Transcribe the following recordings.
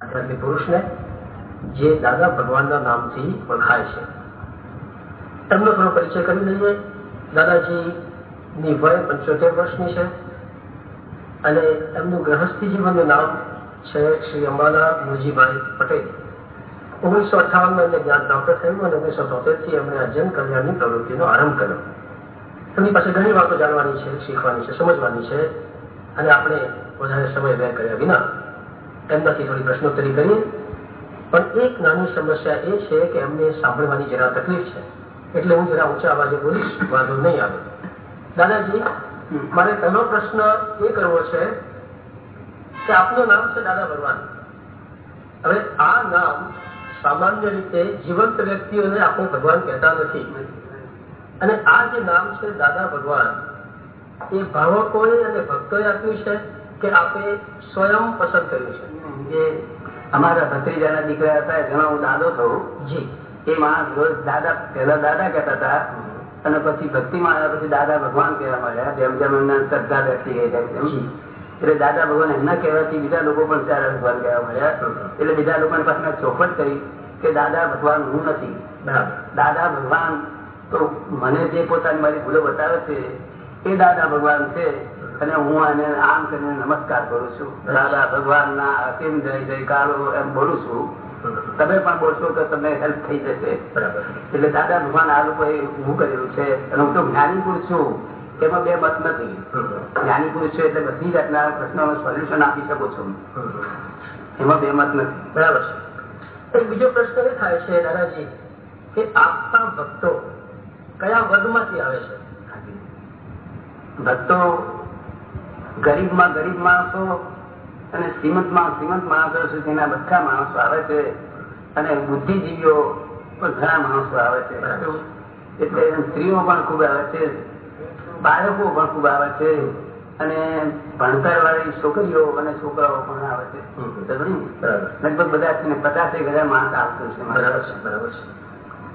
આધ્યાત્મિક પુરુષને, જે દાદા ભગવાનના નામથી ઓળખાય છે. એમનો થોડો પરિચય કરી લઈએ. દાદાજી ની વય પંચોતેર વર્ષની છે અને એમનું ગ્રહસ્થી જીવનનું નામ છે શ્રી અંબાલા મુરજીભાઈ પટેલ. ઓગણીસો અઠાવનમાં એમને જ્ઞાન પ્રાપ્ત થયું અને ઓગણીસો તોતેરથી એમણે આ જન કલ્યાણની પ્રવૃત્તિનો આરંભ કર્યો. એમની પાસે ઘણી વાતો જાણવાની છે, શીખવાની છે, સમજવાની છે અને આપણે વધારે સમય વ્યય કર્યા વિના એમનાથી થોડી પ્રશ્નોત્તરી કરી. પણ એક નાની સમસ્યા એ છે કે એમને સાંભળવાની જરા તકલીફ છે. એટલે હું જરા ઊંચા અવાજે બોલીશ, વાંધો નહીં આવે. દાદાજી, મારે પહેલો પ્રશ્ન એ કરવો છે કે આપનું નામ છે દાદા ભગવાન. હવે આ નામ સામાન્ય રીતે જીવંત વ્યક્તિઓને આપણે ભગવાન કહેતા નથી. અને આ જે નામ છે દાદા ભગવાન, એ ભાવકોએ અને ભક્તોએ આપ્યું છે કે આપે સ્વયં પસંદ કર્યું છે. જે અમારા ભત્રીજાના દીકરા હતા ઘણા હું દાદો થયું એ માણસ રોજ દાદા પેલા દાદા કહેતા હતા અને પછી ભક્તિમાં આવ્યા પછી દાદા ભગવાન કહેવા મળ્યા જેમ જેમ એમના શ્રદ્ધા બેઠી ગઈ જાય એટલે દાદા ભગવાન એમના કહેવાથી બીજા લોકો પણ ત્યારે ભગવાન કહેવા મળ્યા એટલે બીજા લોકોને પાસે મેં ચોખવટ કરી કે દાદા ભગવાન હું નથી. દાદા ભગવાન તો મને જે પોતાની મારી ભૂલો બતાવે છે એ દાદા ભગવાન છે. અને હું એને આમ કરીને નમસ્કાર કરું છું. દાદા ભગવાન ના અસીમ જય જયકારો એમ બોલું છું. તમે પણ બોલશો તો તમને હેલ્પ થઈ જશે. એટલે દાદા ભગવાન આ લોકો હું કરેલું છે. અને હું તો જ્ઞાની પુરુષ છું. તેમાં બે મત નથી. જ્ઞાની પુરુષ છું એટલે બધી જાતના પ્રશ્નો સોલ્યુશન આપી શકું છું. એમાં બે મત નથી. બરાબર છે. બીજો પ્રશ્ન એ થાય છે દાદાજી કે આપતા ભક્તો કયા વર્ગમાંથી આવે છે? ભક્તો ગરીબમાં ગરીબ માણસો અને શ્રીમંતમાં શ્રીમંત માણસો સુધીના બધા માણસો આવે છે અને બુદ્ધિજીવીઓ પણ ઘણા માણસો આવે છે. એટલે સ્ત્રીઓ પણ ખૂબ આવે છે બાળકો પણ ખૂબ આવે છે અને ભણતર વાળી છોકરીઓ અને છોકરાઓ પણ આવે છે. લગભગ બધા પચાસેક હજાર માણસ આવતું છે બરાબર છે બરાબર છે.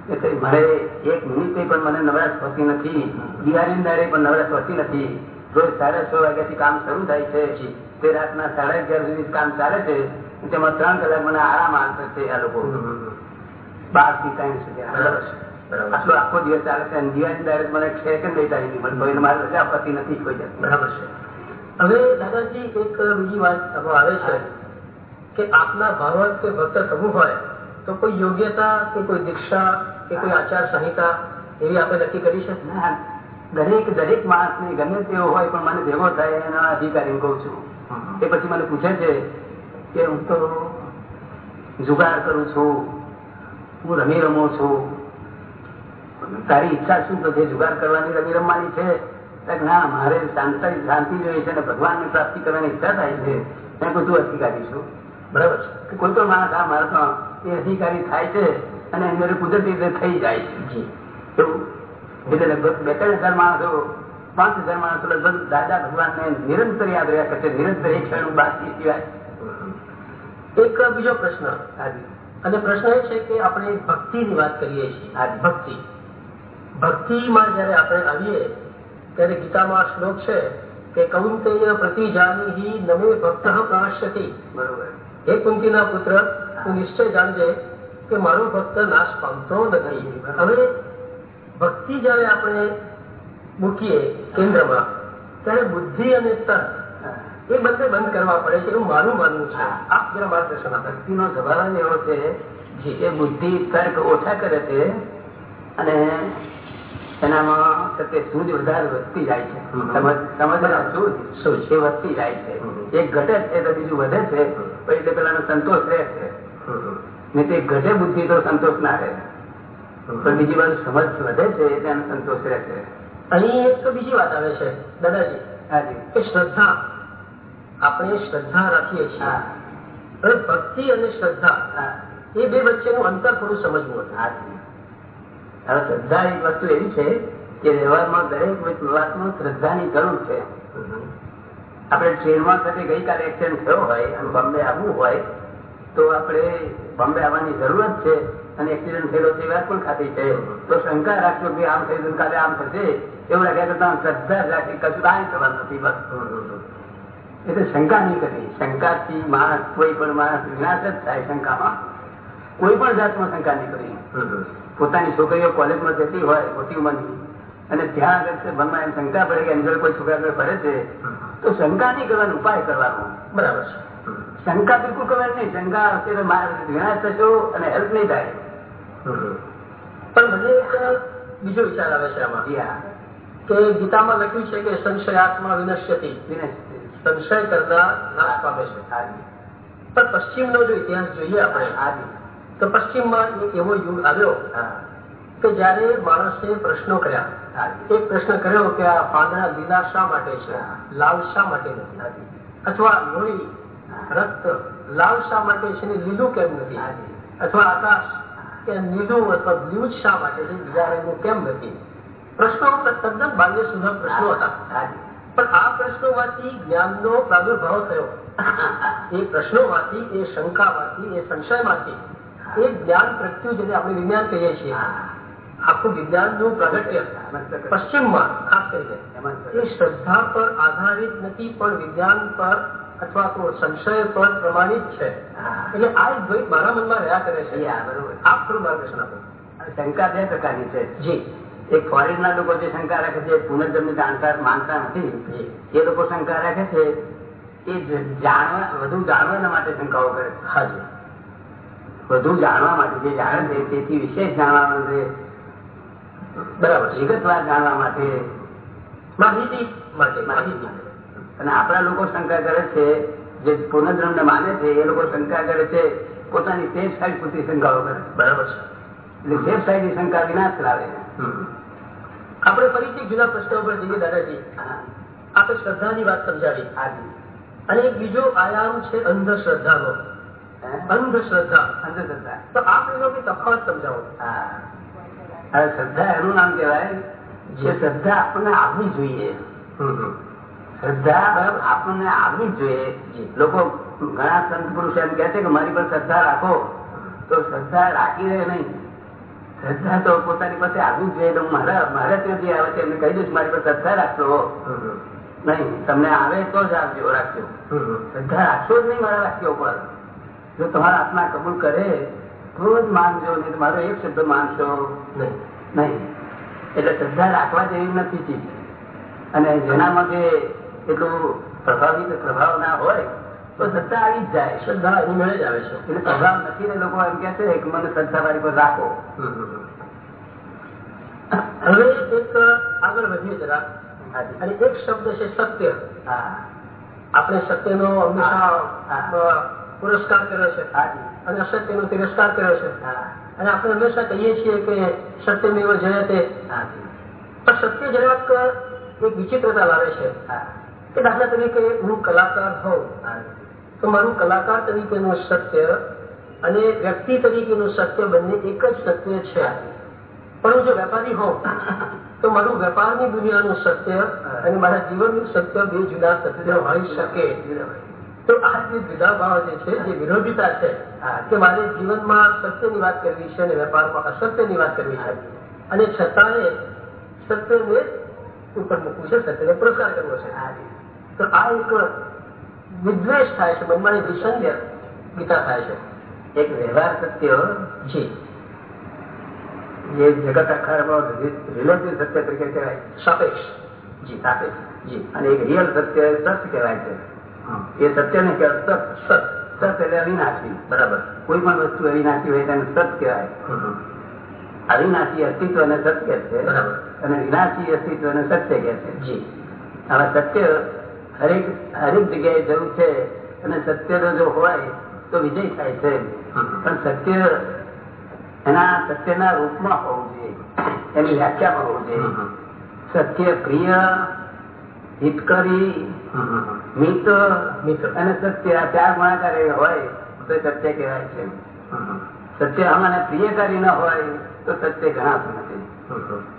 એટલે મારે એક મિનિટે પણ મને નવરાશ હોતી નથી. દિવાળી પણ નવરાશ હોતી નથી. રોજ સાડા છ વાગ્યાથી કામ શરૂ થાય છે તે રાતના સાડા અગિયાર સુધી કામ ચાલે છે તેમાં ત્રણ કલાક મને આરામ આવશે છે આ લોકો. બારથી ત્રણ સુધી. આટલો આખો દિવસ ચાલે છે દિવાળી ડાયરેક્ટ મને સેકન્ડ નહીં મળતો મારે રજા આપવાથી નથી કોઈ. બરાબર છે. હવે દાદાજી એક બીજી વાત આવે છે કે આપના ભાવક કે ભક્ત થવું હોય તો કોઈ યોગ્યતા કે કોઈ દીક્ષા કે કોઈ આચાર સંહિતા એવી આપણે નક્કી કરી છે દરેક દરેક માણસ ને ગમે તેવો હોય પણ મને ભેગો થાય એના અધિકારી કઉ છું. એ પછી મને પૂછે છે કે હું તો જુગાર કરું છું હું રમી રમું છું. તારી ઈચ્છા શું છે? જુગાર કરવાની રમી રમવાની છે? ના મારે શાંતિ શાંતિ જોઈએ છે અને ભગવાનની પ્રાપ્તિ કરવાની ઈચ્છા થાય છે. ત્યાં કોઈ તું અધિકારી છું. બરાબર છે. કોઈ પણ માણસ આ માણસનો એ અધિકારી થાય છે અને એની કુદરતી રીતે થઈ જાય છે. એવું. એટલે લગભગ બે ત્રણ હજાર માણસો પાંચ હજાર માણસો લગભગ દાદા ભગવાન ને નિરંતર યાદ રહ્યા કરશે. નિરંતર એક ક્ષણ બાકી સિવાય. એક બીજો પ્રશ્ન અને પ્રશ્ન એ છે કે આપણે ભક્તિની વાત કરીએ છીએ હા. ભક્તિ. ભક્તિમાં જયારે આપણે આવીએ ત્યારે ગીતામાં આ શ્લોક છે કે કૌંતેય પ્રતિજાની નમે ભક્ત પ્રણશ્યતિ બરોબર. હે કુંતીના પુત્ર તું નિશ્ચય જાણજે કે મારો ભક્ત નાશ પામતો નથી. હવે ભક્તિ જયારે આપણે મૂકીએ કેન્દ્રમાં ત્યારે બુદ્ધિ અને તન એ બંને બંધ કરવા પડે છે એવું મારું માનવું છે. આપ જરા માર્ગદર્શન ભક્તિ નો સ્વભાવ એવો છે કે બુદ્ધિ તર્ક ઓછા કરે છે અને એનામાં સત્ય સૂજ વધારે વધતી જાય છે. હમ. સમજ સમજના સૂજ સૂઝ. એ વધતી જાય છે. એક ઘટે છે તો બીજું વધે છે. એટલે પેલાનો સંતોષ રહે છે. ને તે ઘટે બુદ્ધિ તો સંતોષ ના રહે. પણ બીજી વાત સમજ વધે છે એટલે એનો સંતોષ રહે છે. અહીં એક બીજી વાત આવે છે દાદાજી. હાજી. કે શ્રદ્ધા આપણે શ્રદ્ધા રાખીએ છીએ. હવે ભક્તિ અને શ્રદ્ધા એ બે વચ્ચેનું અંતર થોડું સમજવું હતું. હવે શ્રદ્ધા એક વસ્તુ એવી છે કે વ્યવહારમાં દરેક વાતમાં શ્રદ્ધાની જરૂર છે. આપણે ટ્રેનમાં સાથે ગઈકાલે એક્સિડન્ટ થયો હોય અને બોમ્બે આવવું હોય તો આપણે બોમ્બે આવવાની જરૂરત છે અને એક્સિડન્ટ થયેલો છે વાત પણ ખાતી છે. તો શંકા રાખજો કે આમ થઈ કાલે આમ થશે. એવું લાગ્યા કરતા શ્રદ્ધા રાખી કશું કાંઈ થવાનું નથી, બસ. એટલે શંકા નહીં કરવી. શંકાથી માણસ, કોઈ પણ માણસ વિનાશ જ થાય શંકામાં. કોઈ પણ જાતમાં શંકા નહીં કરવી. પોતાની છોકરીઓ કોલેજમાં જતી હોય, મોટી ઉંમરની, અને ત્યાં આગળ મનમાં એમ શંકા પડે કે એની કોઈ છોકરા ભરે છે, તો શંકા નહીં કરવાનો, ઉપાય કરવાનો. બરાબર છે. શંકા બિલકુલ કરવાની નહીં. શંકા અત્યારે વિનાશ થશો અને હેલ્પ નહીં થાય. પણ મને એક બીજો વિચાર આવે છે આમાં. કે ગીતામાં લખ્યું છે કે સંશય આત્મા વિનશ્યતી. સંશય કરતા નાશ પામે છે. પણ પશ્ચિમનો જો ઇતિહાસ જોઈએ આપણે તો પશ્ચિમમાં એક એવો યુગ આવ્યો કે જયારે માણસે પ્રશ્નો કર્યા. એક પ્રશ્ન કર્યો કે આ પાંદડા લીલા શા માટે છે? લાલ શા માટે નથી? અથવા લોહી રક્ત લાલ શા માટે છે લીલું કેમ નથી? અથવા આકાશ કે નીલું અથવા બ્લુ શા માટે છે? બીજા રંગનું કેમ નથી? પ્રશ્નો તદ્દન બાલ્ય સુધા પ્રશ્નો હતા. પણ આ પ્રશ્નોમાંથી જ્ઞાનનો પ્રાદુર્ભાવ થયો. એ પ્રશ્નોમાંથી, એ શંકામાંથી, એ સંશયમાંથી, એ જ્ઞાન પ્રત્યુ જેને આપણે વિજ્ઞાન કહીએ છીએ. આખું વિજ્ઞાનનું પ્રગટ્ય પશ્ચિમમાં, ખાસ કરીને, એ શ્રદ્ધા પર આધારિત નથી, પણ વિજ્ઞાન પર અથવા તો સંશય પણ પ્રમાણિત છે. એટલે આ દ્વૈત મારા મનમાં રહ્યા કરે છે. આપ થોડું માર્ગદર્શન આપો. શંકા બે પ્રકારની છે. જી. એક ફોરેન ના લોકો જે શંકા રાખે છે પુનર્જન્મ જાણતા માનતા નથી. એ લોકો શંકા રાખે છે એ જાણવા વધુ જાણવાના માટે શંકાઓ કરે હાજી વધુ જાણવા માટે જે જાણે છે તેથી વિશેષ જાણવા માટે બરાબર. વિગતવાર જાણવા માટે. માહિતી માટે માહિતી અને આપણા લોકો શંકા કરે છે જે પુનર્જન્મ ને માને છે એ લોકો શંકા કરે છે પોતાની સેફ સાઈડ પૂરતી શંકાઓ કરે બરાબર છે. એટલે સેફ સાઈડની શંકા વિનાશ લાવે. આપણે ફરીથી જુદા પ્રશ્નો ઉપર જઈએ દાદાજી. આપણે શ્રદ્ધાની વાત સમજાવી. અને એક બીજો આયામ છે અંધશ્રદ્ધાનો. અંધશ્રદ્ધા. અંધશ્રદ્ધા. તો આપ એનો તફાવત સમજાવો. શ્રદ્ધા એનું નામ કહેવાય જે શ્રદ્ધા આપણને આવવી જોઈએ. શ્રદ્ધા આપણને આવવી જોઈએ. લોકો ઘણા સંત પુરુષ એમ કે છે કે મારી પર શ્રદ્ધા રાખો. તો શ્રદ્ધા રાખી રહે નહીં. શ્રદ્ધા તો પોતાની પાસે આવવી જોઈએ. તો મારા મારા ત્યાં જે આવે છે એમને કહી દઉં મારી પર શ્રદ્ધા રાખશો. નહીં, તમને આવે તો જ આવજો રાખજો. શ્રદ્ધા રાખશો જ નહીં મારા વાક્યો પર. જો તમારા આત્મા કબૂલ કરે, તો જ માનજો, નહીં મારો એક શબ્દ માનશો નહીં. નહીં. એટલે શ્રદ્ધા રાખવા જેવી નથી ચીજ. અને જેનામાં જે એટલું પ્રભાવી પ્રભાવ ના હોય તો સત્તા આવી જ જાય. શ્રદ્ધા એની મળે જ આવે છે. એટલે પ્રભાવ નથી ને લોકો એમ કે છે કે મને શ્રદ્ધા મારી પર રાખો. હવે એક આગળ વધીએ જરા અને એક શબ્દ છે સત્ય. હા. આપણે સત્યનો હંમેશા હા. પુરસ્કાર કર્યો છે. અને અને અસત્યનો તિરસ્કાર કર્યો છે. અને આપણે હંમેશા કહીએ છીએ કે સત્યમેવ જયતે. પણ સત્ય જરાક એક વિચિત્રતા લાવે છે. કે દાખલા તરીકે હું કલાકાર હોઉં. તો મારું કલાકાર તરીકેનું સત્ય અને વ્યક્તિ તરીકેનું સત્ય બંને એક જ સત્ય છે. પણ હું જો વેપારી હોઉં, તો મારું વેપારની દુનિયાનું સત્ય અને મારા જીવનનું સત્ય બે જુદા સત્ય હોઈ શકે. તો આ જે જુદા ભાવ જે છે, જે વિરોધિતા છે, કે મારે જીવનમાં સત્યની વાત કરવી છે અને વેપારમાં અસત્યની વાત કરવી છે. અને છતાંય સત્યને ઉપર મૂકવું છે, સત્યનો પ્રસાર કરવો છે. તો આ એક વિદ્વેષ થાય છે મનમાં વિસંગ ગીતા થાય છે. એક વ્યવહાર સત્ય છે. જે જગત આખારમાં રિલેટિવ સત્ય તરીકે કહેવાય સાપેક્ષ. જી સાપેક્ષ. જી. અને એક રિયલ સત્ય સત્ય કહેવાય છે. એ સત્ય ને કહેવાય સત સત. સત એટલે અવિનાશી. બરાબર. કોઈ પણ વસ્તુ અવિનાશી હોય તેને સત કહેવાય. અવિનાશી અસ્તિત્વ ને સત્ય છે. બરાબર. અને વિનાશી અસ્તિત્વ ને સત્ય કહે છે. જી. હવે સત્ય હરેક હરેક જગ્યાએ જરૂર છે અને સત્ય જો હોય તો વિજય થાય છે પણ સત્ય એના સત્યના રૂપમાં હોવું જોઈએ. એની વ્યાખ્યામાં હોવું જોઈએ. સત્ય પ્રિય હિતકરી મિત મિત્ર. અને સત્ય આ ચાર ગુણાકાર હોય તો સત્ય કહેવાય છે. સત્ય અમાને પ્રિયકારી ના હોય તો સત્ય ગણાતું નથી.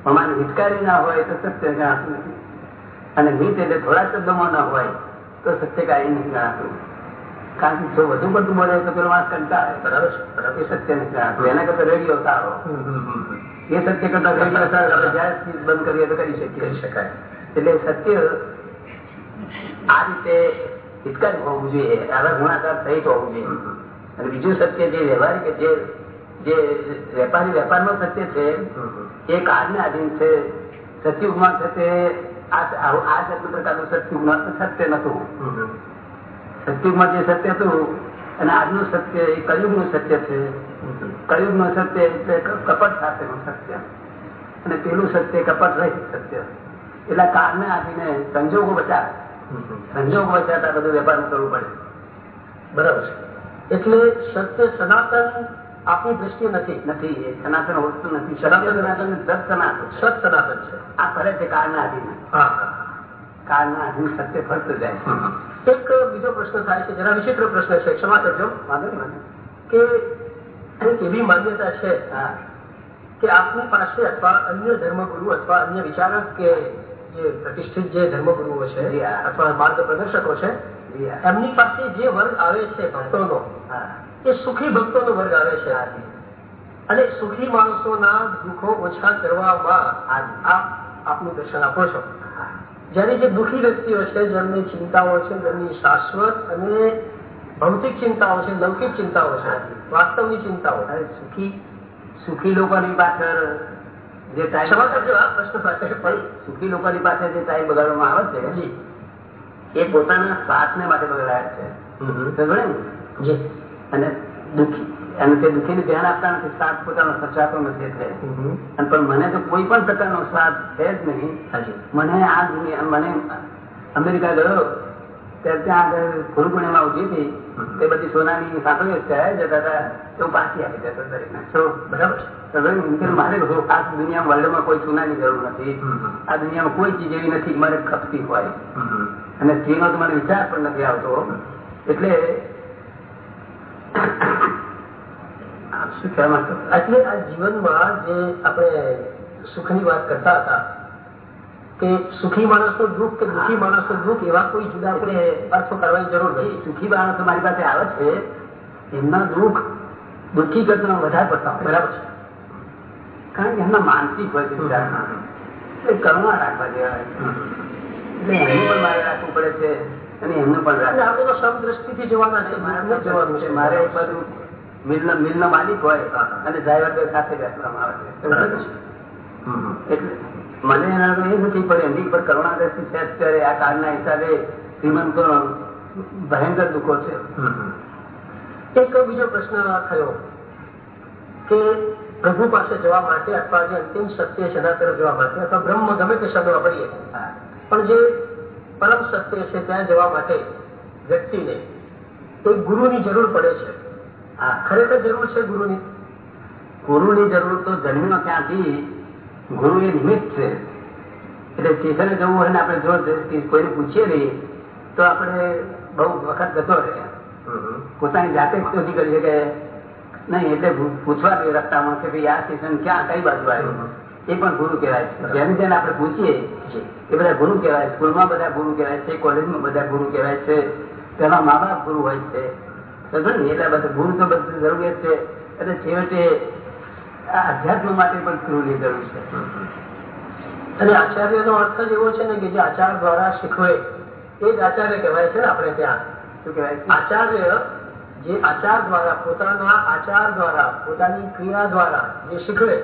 અમાને હિતકારી ના હોય તો સત્ય ગણાતું નથી. અને મિત એટલે થોડા શબ્દોમાં ના હોય તો સત્યકારી નથી ગણાતું. કારણ કે જો વધુ પડતું બોલે તો પેલો માણસ કંટા બરાબર એ સત્ય નથી ગણાતું. એના કરતા રેડિયો સારો એ સત્ય કરતા રેડિયો સારો જયારે બંધ કરીએ તો કરી શકીએ. શકાય. એટલે સત્ય આ રીતે હિતકાર હોવું જોઈએ. આવા ગુણાકાર સહિત હોવું જોઈએ. અને બીજું સત્ય જે વ્યવહારિક જે જે વેપારી વેપારમાં સત્ય છે એ કાળને આધીન છે. સત્યુગમાં છે તે આ જન્મ પ્રકારનું સત્યુગમાં સત્ય નતું સત્યુગમાં જે સત્ય હતું અને આજનું સત્ય એ કયુગનું સત્ય છે. કયુગનું સત્ય એટલે કપટ સાથેનું સત્ય. અને પેલું સત્ય કપટ રહિત સત્ય. એટલે કારને આપીને સંજોગો બચાવે. સંજોગો બચાવતા બધું વેપાર કરવું પડે. બરાબર છે. એટલે સત્ય સનાતન આપની દ્રષ્ટિ નથી નથી એ સનાતન વસ્તુ નથી. સનાતન સનાતન સત સનાતન સત સનાતન છે. આ ફરે છે કાળના આધીન કાળના આધીન સત્ય ફરતું જાય એક બીજો પ્રશ્ન થાય છે જેના વિચિત્ર પ્રશ્ન છે. ક્ષમા કરજો. વાંધો કે એવી માન્યતા છે કે આપની પાસે અથવા અન્ય ધર્મગુરુ અથવા અન્ય વિચારક કે જે પ્રતિષ્ઠિત જે ધર્મગુરુઓ છે અથવા માર્ગ પ્રદર્શકો છે એમની પાસે જે વર્ગ આવે છે ભક્તોનો એ સુખી ભક્તોનો વર્ગ આવે છે અને સુખી માણસોના દુઃખો ઓછા કરવામાં આપ આપનું દર્શન આપો છો. જ્યારે જે દુઃખી વ્યક્તિઓ છે જેમની ચિંતાઓ છે જેમની શાશ્વત અને ભૌતિક ચિંતાઓ છે લૌકિક ચિંતાઓ છે વાસ્તવની ચિંતાઓ. સુખી સુખી લોકોની પાછળ જે ટાઈમ કરજો આ પ્રશ્ન સાથે સુખી લોકોની પાસે જે ટાઈમ બગાડવામાં આવે છે એ પોતાના સ્વાર્થને માટે બગાડાય છે. અને દુઃખી. અને તે દુઃખીને ધ્યાન આપતા નથી સ્વાર્થ પોતાનો સચાતો નથી એટલે. અને પણ મને તો કોઈ પણ પ્રકારનો સ્વાર્થ છે જ નહીં. મને આ દુનિયા મને અમેરિકા ગયો ત્યારે ત્યાં આગળ ગુરુપૂર્ણિમા ઉઠી હતી. તે બધી સોનાની સાંકળીઓ જતા હતા તો પાછી આવી દેતો દરેકને. તો બરાબર મારે આ દુનિયા વર્લ્ડમાં કોઈ સોનાની જરૂર નથી. આ દુનિયામાં કોઈ ચીજ એવી નથી મારે ખપતી હોય. અને સ્ત્રીનો તો મને વિચાર પણ નથી આવતો. એટલે આ શું કહેવા માંગતો એટલે આ જીવનમાં જે આપણે સુખની વાત કરતા હતા, કે સુખી માણસનું દુઃખ કે દુઃખી માણસનું દુઃખ એવા કોઈ જુદા આપણે અર્થો કરવાની જરૂર નથી. સુખી માણસ મારી પાસે આવે છે, એમના દુઃખ દુઃખી કરતા વધારે પડતા બરાબર છે? કારણ કે એમના માનસિક હોય છે વિચારના. એટલે રાખવા જેવા એટલે એમનું પણ મારે રાખવું પડે છે. એમનું પણ આપણે તો સમ દ્રષ્ટિથી જોવાના છે મારે જોવાનું છે? મારે એક મિલનો મિલનો માલિક હોય અને ડ્રાઈવર સાથે બેસવામાં આવે છે. એટલે મને એના એ નથી પડે એમની પર કરુણા દ્રષ્ટિ છે અત્યારે આ કાળના હિસાબે શ્રીમંતો ભયંકર દુઃખો છે. એક બીજો પ્રશ્ન થયો કે પ્રભુ પાસે જવા માટે અથવા જે અંતિમ સત્ય છે એના તરફ જવા માટે અથવા બ્રહ્મ ગમે તે શબ્દ વાપરીએ. પણ જે પરમ સત્ય છે ત્યાં જવા માટે વ્યક્તિને એક ગુરુની જરૂર પડે છે. ખરેખર જરૂર છે ગુરુની? ગુરુની જરૂર તો જન્મ્યો ક્યાંથી? ગુરુ એ નિમિત્ત છે. એટલે સ્ટેશને જવું હોય ને આપણે જો કોઈને પૂછીએ નહીં તો આપણે બહુ વખત જતો રહે. પોતાની જાતે જ શોધી કરીએ કે નહીં એટલે પૂછવા રસ્તામાં કે ભાઈ આ સ્ટેશન ક્યાં કઈ બાજુ આવ્યું? એ પણ ગુરુ કહેવાય છે. જેને આપણે પૂછીએ, એ બધા ગુરુ કહેવાય સ્કૂલમાં બધા ગુરુ કહેવાય છે, કોલેજમાં બધા ગુરુ કહેવાય છે. તેના મા બાપ ગુરુ હોય છે. એટલે બધા ગુરુ તો બધું જરૂરિયાત છે. એટલે છેવટે આ અધ્યાત્મ માટે પણ ગુરુની જરૂર છે. અને આચાર્યનો અર્થ જ એવો છે ને કે જે આચાર દ્વારા શીખવે, એ જ આચાર્ય કહેવાય છે ને આપણે ત્યાં. શું કહેવાય? આચાર્ય જે આચાર દ્વારા પોતાના આચાર દ્વારા પોતાની ક્રિયા દ્વારા જે શીખવે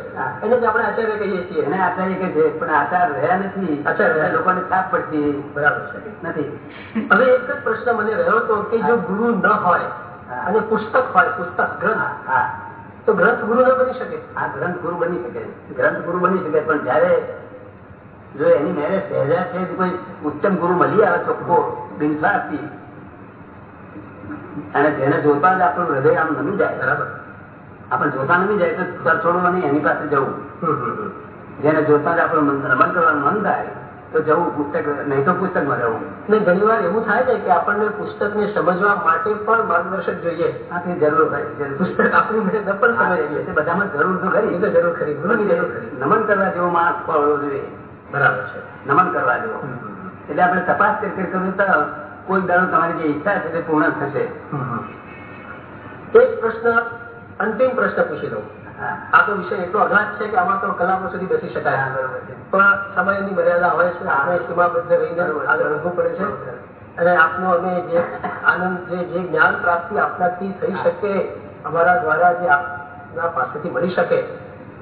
એને જ આપણે આચાર્ય કહીએ છીએ. એને આચાર્ય કહે છે પણ આચાર રહ્યા નથી. આચાર રહ્યા. લોકોને છાપ પડતી બરાબર છે. નથી. હવે એક જ પ્રશ્ન મને રહ્યો હતો કે જો ગુરુ ન હોય અને પુસ્તક હોય પુસ્તક ગ્રંથ તો ગ્રંથ ગુરુ ન બની શકે? આ ગ્રંથ ગુરુ બની શકે. ગ્રંથ ગુરુ બની શકે પણ જયારે જો એની મેરેજ સહેજા છે કોઈ ઉત્તમ ગુરુ મળી આવે ચોખ્ખો બિનસારથી અને જેને જોતા જ આપણું હૃદય આમ નમી જાય બરાબર? આપણે જોતા નમી જાય તો છોડવા નહીં એની પાસે જવું. જેને જોતા જ આપણું મન- રમણ કરવાનું મન થાય તો જવું પુસ્તક નહીં તો પુસ્તકમાં જવું. ને ઘણી વાર એવું થાય છે કે આપણને પુસ્તકને સમજવા માટે પણ માર્ગદર્શક જોઈએ. આથી જરૂર હોય પુસ્તક આપણી પણ સમજીએ બધામાં જરૂર તો ખરી તો જરૂર ખરી જરૂર ખરી. નમન કરવા જેવો માણસ હોવો જોઈએ. બરાબર છે. નમન કરવા જેવો. એટલે આપણે તપાસ કરી કરી કરવું તો કોઈ દાડો તમારી જે ઈચ્છા છે તે પૂર્ણ થશે. એક પ્રશ્ન અંતિમ પ્રશ્ન પૂછી દઉં આ તો વિષય એટલો અઘાત છે કે આમાં તો કલાકો સુધી બેસી શકાય. પણ સમયની મર્યાદા હોય છે આપણે સીમાબદ્ધ રહીને આગળ વધવું પડે છે. અને આપનો અમે જે આનંદ જે જે જ્ઞાન પ્રાપ્તિ આપનાથી થઈ શકે અમારા દ્વારા જે આપના પાસેથી મળી શકે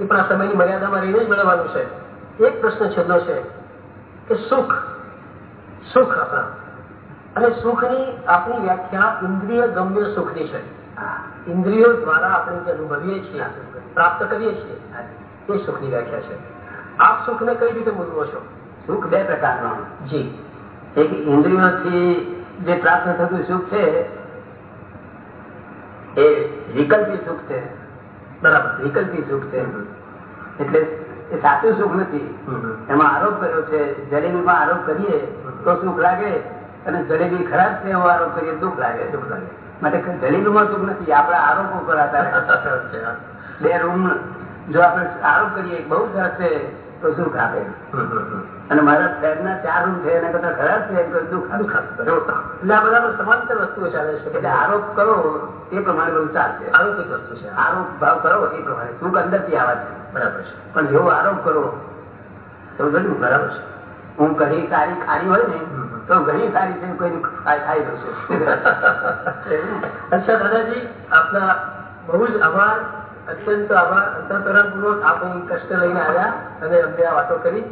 એ પણ આ સમયની મર્યાદામાં રહીને જ મેળવવાનું છે. એક પ્રશ્ન છેલ્લો છે કે સુખ સુખ આપણા અને સુખની આપણી વ્યાખ્યા ઇન્દ્રિય ગમ્ય સુખની છે. ઇન્દ્રિયો દ્વારા આપણે જે અનુભવીએ છીએ પ્રાપ્ત કરીએ છીએ એ સુખની વ્યાખ્યા છે. આપ સુખને કઈ રીતે મૂલવો છો? સુખ બે પ્રકારનો જી. એક ઇન્દ્રિયોથી જે પ્રાપ્ત થતું સુખ છે એ વિકલ્પી સુખ છે. બરાબર. વિકલ્પી સુખ છે. એટલે એ સાચું સુખ નથી. એમાં આરોપ કર્યો છે જલેબીમાં આરોપ કરીએ તો સુખ લાગે. અને જલેબી ખરાબ છે એવો આરોપ કરીએ દુઃખ લાગે દુઃખ લાગે માટે જલેબીમાં સુખ નથી આપણા આરોપો કરાતા બે રૂમ જો આપણે આરોપ કરીએ બહુ સરસ છે તો સુખ આપે. અને મારા ફ્લેટ ના ચાર રૂમ છે એના કરતા ખરાબ છે કરી દુઃખ એટલે આ બધા સમાંતર વસ્તુઓ ચાલે છે. એટલે આરોપ કરો એ પ્રમાણે બધું ચાલશે. આરોપિક વસ્તુ છે. આરોપ ભાવ કરો એ પ્રમાણે. સુખ અંદરથી આવે છે? બરાબર છે. પણ જેવો આરોપ કરો તો બધું બરાબર છે. હું કહી સારી ખારી હોય ને તો ઘણી સારી છે, કોઈ થાય જશે અચ્છા, દાદાજી, આપના બહુ જ આભાર, અત્યંત આભાર અંતરકરણ પૂર્વક આપ કષ્ટ લઈને આવ્યા અને અમને આ વાતો કરી.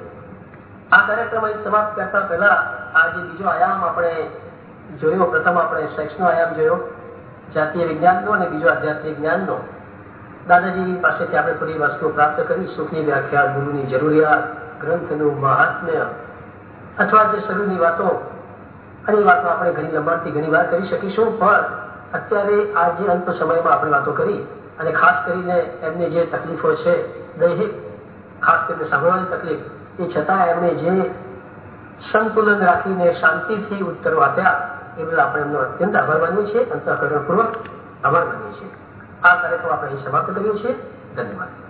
આ કાર્યક્રમ સમાપ્ત કરતા પહેલા આ જે બીજો આયામ આપણે જોયો, પ્રથમ આપણે સેક્સનો આયામ જોયો, જાતીય વિજ્ઞાનનો અને બીજો આધ્યાત્મિક જ્ઞાનનો. દાદાજી પાસેથી આપણે થોડી વસ્તુઓ પ્રાપ્ત કરી. સુખની વ્યાખ્યા, ગુરુની જરૂરિયાત, ગ્રંથનું મહાત્મ્ય અથવા જે શરૂની વાતો અને વાતો આપણે ઘણી લંબાણથી ઘણી વાર કરી શકીશું, પણ અત્યારે આ જે અંત સમયમાં આપણે વાતો કરી અને ખાસ કરીને એમને જે તકલીફો છે, દૈહિક, ખાસ કરીને સાંભળવાની તકલીફ, એ છતાં એમણે જે સંતુલન રાખીને શાંતિથી ઉત્તરો આપ્યા, એ બધા આપણે એમનો અત્યંત આભાર માનીએ છીએ, અંતઃકરણપૂર્વક આભાર માનીએ છીએ. આ કાર્યક્રમ આપણે અહીં સમાપ્ત કરીએ છીએ. ધન્યવાદ.